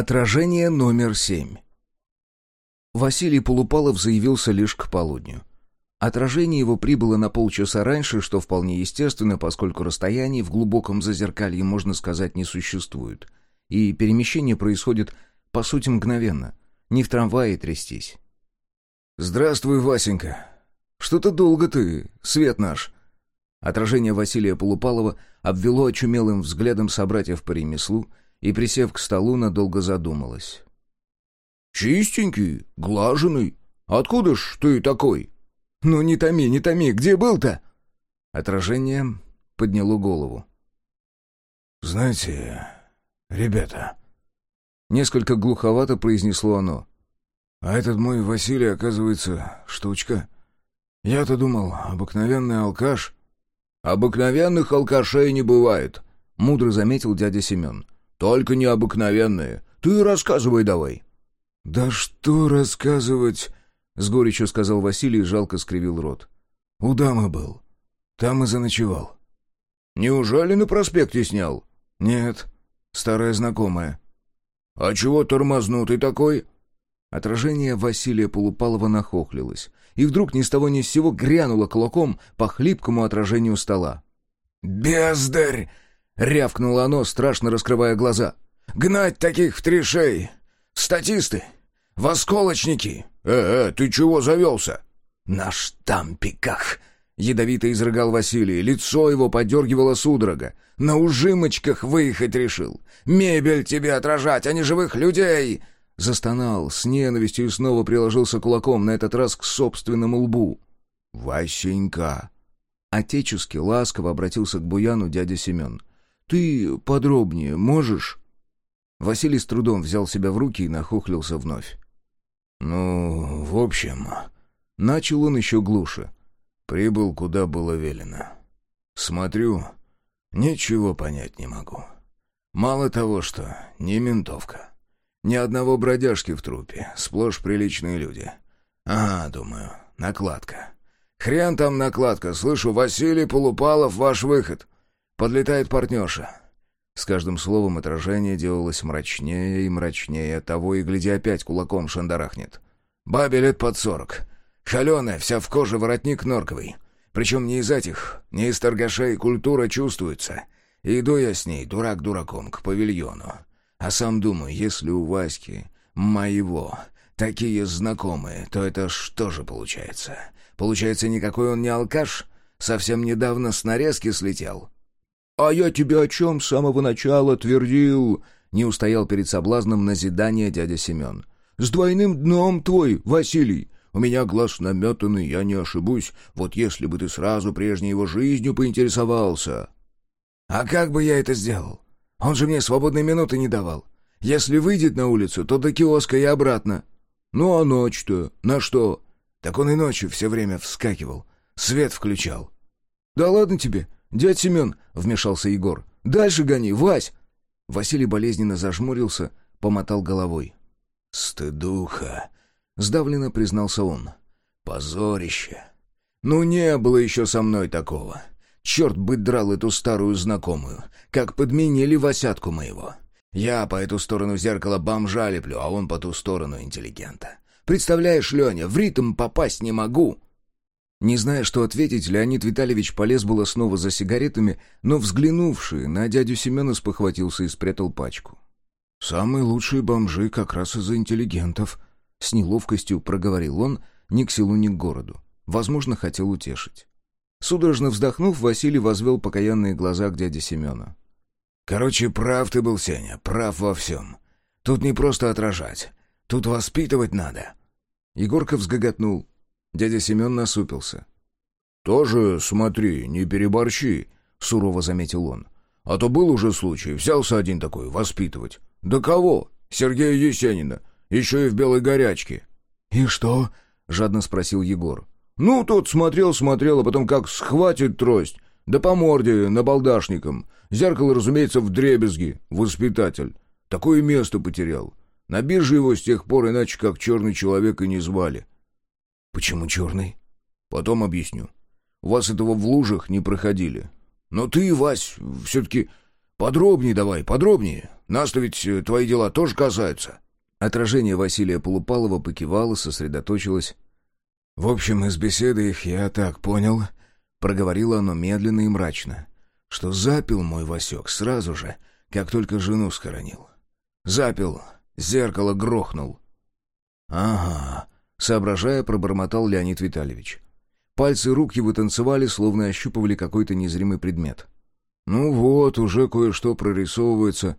Отражение номер семь. Василий Полупалов заявился лишь к полудню. Отражение его прибыло на полчаса раньше, что вполне естественно, поскольку расстояний в глубоком зазеркалье, можно сказать, не существует. И перемещение происходит, по сути, мгновенно. Не в трамвае трястись. «Здравствуй, Васенька. Что-то долго ты, свет наш». Отражение Василия Полупалова обвело очумелым взглядом собратьев по ремеслу и, присев к столу, надолго задумалась. «Чистенький, глаженный. Откуда ж ты такой?» «Ну не томи, не томи, где был-то?» Отражение подняло голову. «Знаете, ребята...» Несколько глуховато произнесло оно. «А этот мой Василий, оказывается, штучка. Я-то думал, обыкновенный алкаш». «Обыкновенных алкашей не бывает», — мудро заметил дядя Семен. «Только необыкновенные. Ты рассказывай давай». «Да что рассказывать?» — с горечью сказал Василий и жалко скривил рот. «У дамы был. Там и заночевал». «Неужели на проспекте снял?» «Нет, старая знакомая». «А чего тормознутый такой?» Отражение Василия Полупалова нахохлилось, и вдруг ни с того ни с сего грянуло кулаком по хлипкому отражению стола. «Бездарь!» — рявкнуло оно, страшно раскрывая глаза. «Гнать таких в три шеи! Статисты! Восколочники!» «Э-э, ты чего завелся?» «На штампиках!» — ядовито изрыгал Василий. Лицо его подергивало судорога. «На ужимочках выехать решил! Мебель тебе отражать, а не живых людей!» Застонал с ненавистью и снова приложился кулаком, на этот раз к собственному лбу. «Васенька!» Отечески ласково обратился к Буяну дядя Семен. «Ты подробнее можешь?» Василий с трудом взял себя в руки и нахохлился вновь. «Ну, в общем...» Начал он еще глуше. Прибыл, куда было велено. Смотрю, ничего понять не могу. Мало того, что не ментовка. Ни одного бродяжки в трупе, сплошь приличные люди. Ага, думаю, накладка. Хрен там накладка, слышу, Василий Полупалов, ваш выход. Подлетает партнерша. С каждым словом отражение делалось мрачнее и мрачнее, того и гляди опять кулаком шандарахнет. Бабе лет под сорок. Холеная, вся в коже, воротник норковый. Причем не из этих, не из торгашей, культура чувствуется. Иду я с ней, дурак дураком, к павильону. А сам думаю, если у Васьки, моего, такие знакомые, то это что же получается? Получается, никакой он не алкаш? Совсем недавно с нарезки слетел?» «А я тебе о чем с самого начала твердил?» Не устоял перед соблазном назидания дядя Семен. «С двойным дном твой, Василий. У меня глаз наметанный, я не ошибусь. Вот если бы ты сразу прежней его жизнью поинтересовался». «А как бы я это сделал? Он же мне свободной минуты не давал. Если выйдет на улицу, то до киоска и обратно». «Ну а ночь-то? На что?» «Так он и ночью все время вскакивал. Свет включал». «Да ладно тебе. «Дядь Семен», — вмешался Егор, — «дальше гони, Вась!» Василий болезненно зажмурился, помотал головой. «Стыдуха!» — сдавленно признался он. «Позорище! Ну не было еще со мной такого. Черт бы драл эту старую знакомую, как подменили Васятку моего. Я по эту сторону зеркала бомжа леплю, а он по ту сторону интеллигента. Представляешь, Леня, в ритм попасть не могу!» Не зная, что ответить, Леонид Витальевич полез было снова за сигаретами, но, взглянувший на дядю Семена, спохватился и спрятал пачку. «Самые лучшие бомжи как раз из-за интеллигентов», — с неловкостью проговорил он ни к селу, ни к городу. Возможно, хотел утешить. Судорожно вздохнув, Василий возвел покаянные глаза к дяде Семена. «Короче, прав ты был, Сеня, прав во всем. Тут не просто отражать, тут воспитывать надо». Егорка взгоготнул. Дядя Семен насупился. «Тоже, смотри, не переборщи», — сурово заметил он. «А то был уже случай, взялся один такой, воспитывать. Да кого? Сергея Есенина, еще и в белой горячке». «И что?» — жадно спросил Егор. «Ну, тот смотрел-смотрел, а потом как схватит трость, да по морде, набалдашником. Зеркало, разумеется, в дребезги, воспитатель. Такое место потерял. На бирже его с тех пор иначе как черный человек и не звали. «Почему черный?» «Потом объясню. У вас этого в лужах не проходили. Но ты, Вась, все-таки Подробнее давай, подробнее. Нас-то ведь э, твои дела тоже касаются». Отражение Василия Полупалова покивало, сосредоточилось. «В общем, из беседы их я так понял», — проговорило оно медленно и мрачно, «что запил мой Васек сразу же, как только жену схоронил. Запил, зеркало грохнул». «Ага», — соображая, пробормотал Леонид Витальевич. Пальцы рук его танцевали, словно ощупывали какой-то незримый предмет. «Ну вот, уже кое-что прорисовывается.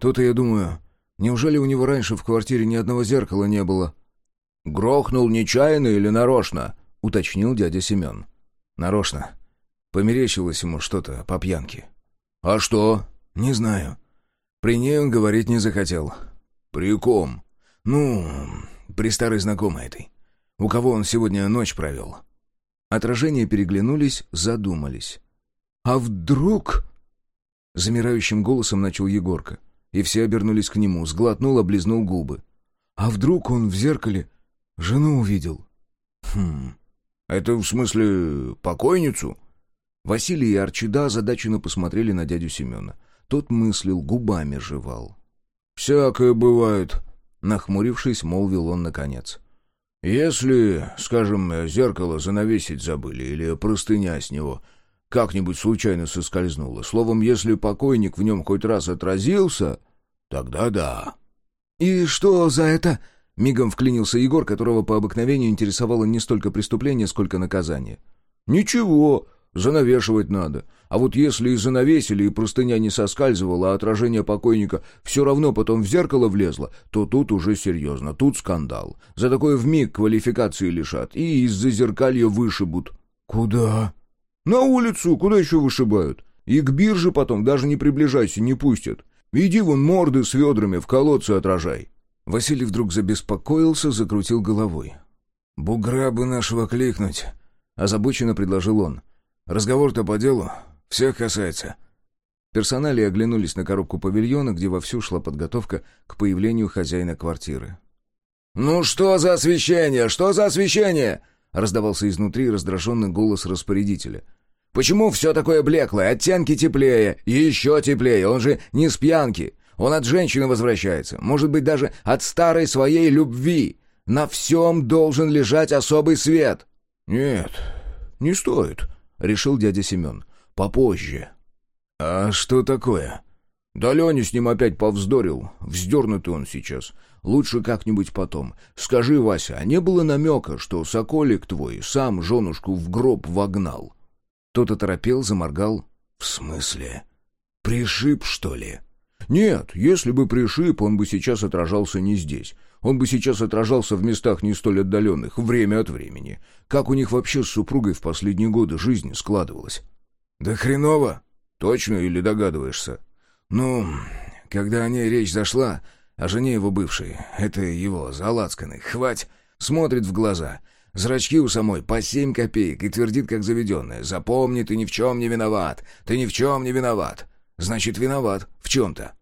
То-то я думаю, неужели у него раньше в квартире ни одного зеркала не было?» «Грохнул нечаянно или нарочно?» — уточнил дядя Семен. «Нарочно. Померещилось ему что-то по пьянке». «А что?» «Не знаю. При ней он говорить не захотел». «При ком?» «Ну, при старой знакомой этой. У кого он сегодня ночь провел». Отражения переглянулись, задумались. «А вдруг...» Замирающим голосом начал Егорка, и все обернулись к нему, сглотнул, облизнул губы. «А вдруг он в зеркале Жену увидел. Хм, это в смысле покойницу? Василий и Арчида озадаченно посмотрели на дядю Семена. Тот мыслил, губами жевал. «Всякое бывает», — нахмурившись, молвил он наконец. «Если, скажем, зеркало занавесить забыли или простыня с него как-нибудь случайно соскользнула, словом, если покойник в нем хоть раз отразился, тогда да». «И что за это?» Мигом вклинился Егор, которого по обыкновению интересовало не столько преступление, сколько наказание. «Ничего, занавешивать надо. А вот если и занавесили, и простыня не соскальзывала, а отражение покойника все равно потом в зеркало влезло, то тут уже серьезно, тут скандал. За такое вмиг квалификации лишат и из-за зеркалья вышибут». «Куда?» «На улицу, куда еще вышибают? И к бирже потом даже не приближайся, не пустят. Иди вон морды с ведрами в колодце отражай». Василий вдруг забеспокоился, закрутил головой. «Бугра бы нашего кликнуть», — озабоченно предложил он. «Разговор-то по делу. Всех касается». Персонали оглянулись на коробку павильона, где вовсю шла подготовка к появлению хозяина квартиры. «Ну что за освещение? Что за освещение?» — раздавался изнутри раздраженный голос распорядителя. «Почему все такое блеклое? Оттенки теплее, еще теплее. Он же не с пьянки. Он от женщины возвращается, может быть, даже от старой своей любви. На всем должен лежать особый свет». «Нет, не стоит», — решил дядя Семен. «Попозже». «А что такое?» «Да Леня с ним опять повздорил. Вздернутый он сейчас. Лучше как-нибудь потом. Скажи, Вася, а не было намека, что соколик твой сам женушку в гроб вогнал?» Тот оторопел, заморгал. «В смысле? Пришиб, что ли?» Нет, если бы пришиб, он бы сейчас отражался не здесь. Он бы сейчас отражался в местах не столь отдаленных, время от времени. Как у них вообще с супругой в последние годы жизнь складывалась? Да хреново. Точно или догадываешься? Ну, когда о ней речь зашла, о жене его бывшей, это его, залацканный, хвать, смотрит в глаза. Зрачки у самой по семь копеек и твердит, как заведенная. «Запомни, ты ни в чем не виноват! Ты ни в чем не виноват!» «Значит, виноват в чем-то.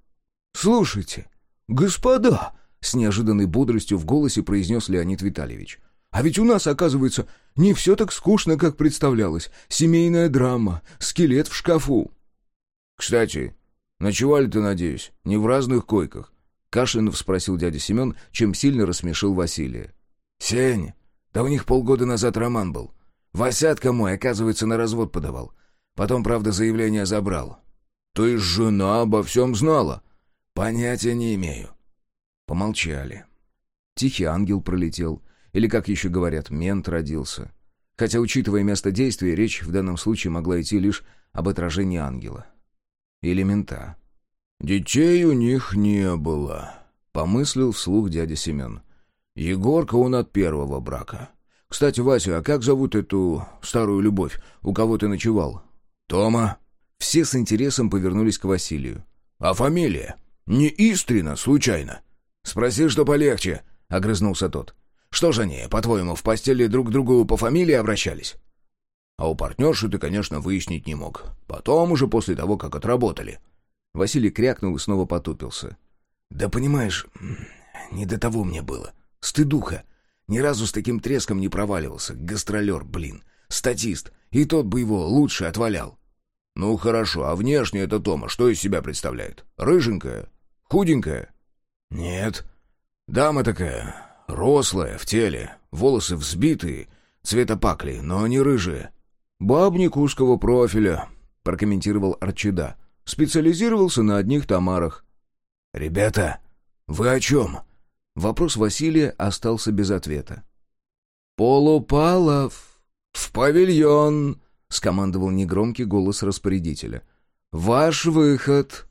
«Слушайте, господа!» — с неожиданной бодростью в голосе произнес Леонид Витальевич. «А ведь у нас, оказывается, не все так скучно, как представлялось. Семейная драма, скелет в шкафу». «Кстати, ночевали ты, надеюсь, не в разных койках?» Кашлянов спросил дядя Семен, чем сильно рассмешил Василия. «Сень, да у них полгода назад роман был. Васятка мой, оказывается, на развод подавал. Потом, правда, заявление забрал». «То есть жена обо всем знала?» «Понятия не имею». Помолчали. Тихий ангел пролетел, или, как еще говорят, мент родился. Хотя, учитывая место действия, речь в данном случае могла идти лишь об отражении ангела. Или мента. «Детей у них не было», — помыслил вслух дядя Семен. «Егорка он от первого брака. Кстати, Вася, а как зовут эту старую любовь, у кого ты ночевал?» «Тома». Все с интересом повернулись к Василию. «А фамилия?» Не Истрина, случайно?» «Спроси, что полегче», — огрызнулся тот. «Что же они, по-твоему, в постели друг к другу по фамилии обращались?» «А у партнерши ты, конечно, выяснить не мог. Потом уже после того, как отработали». Василий крякнул и снова потупился. «Да понимаешь, не до того мне было. Стыдуха. Ни разу с таким треском не проваливался. Гастролер, блин. Статист. И тот бы его лучше отвалял». «Ну хорошо, а внешне эта Тома что из себя представляет? Рыженькая? Худенькая?» «Нет. Дама такая, рослая, в теле, волосы взбитые, цвета пакли, но не рыжие». «Бабник узкого профиля», — прокомментировал Арчида. «Специализировался на одних томарах». «Ребята, вы о чем?» Вопрос Василия остался без ответа. «Полупалов! В павильон!» — скомандовал негромкий голос распорядителя. «Ваш выход!»